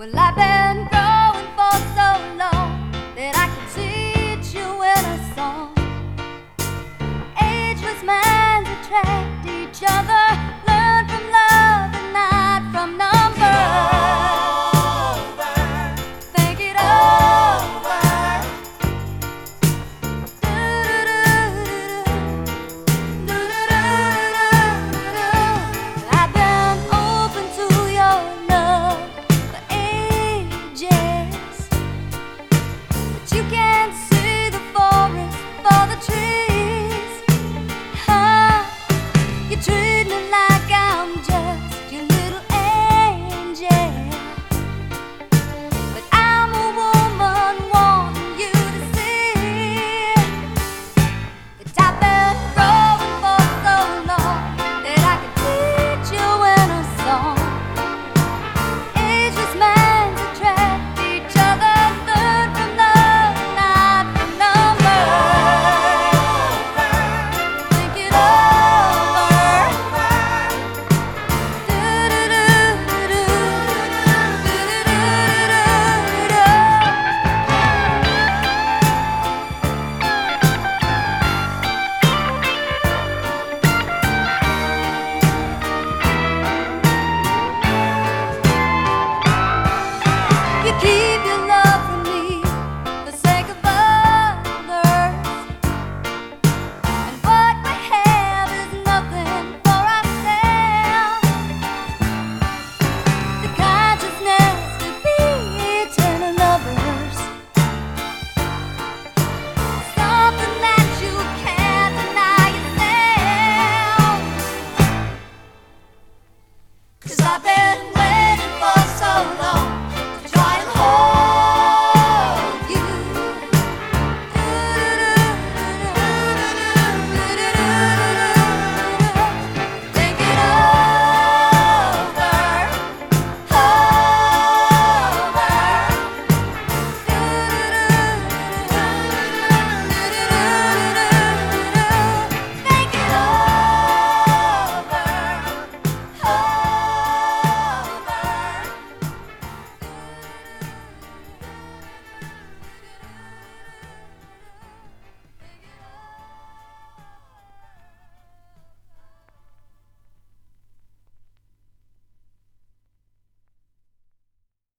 Well, I've been